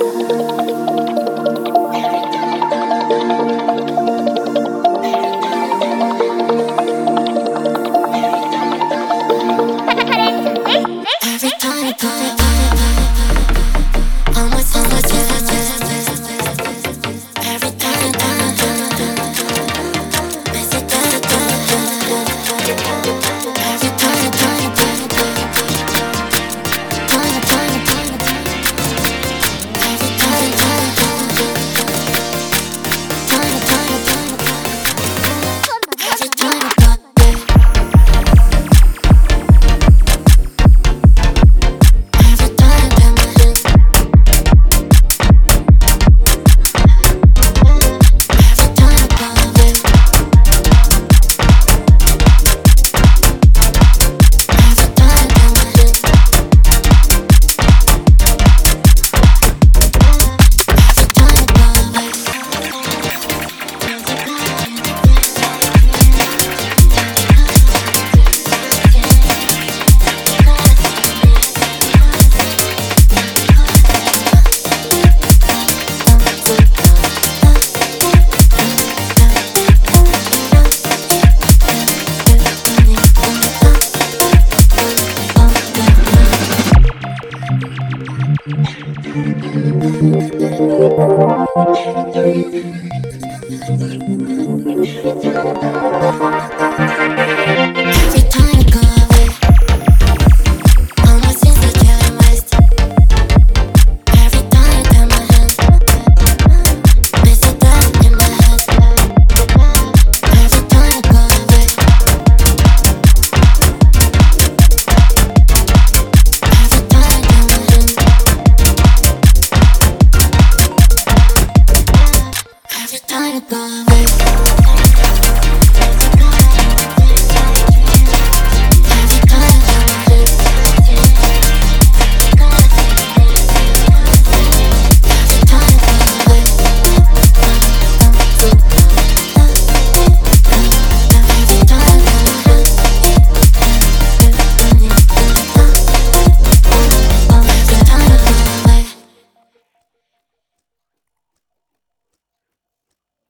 フフフフ。Thank just trying to go away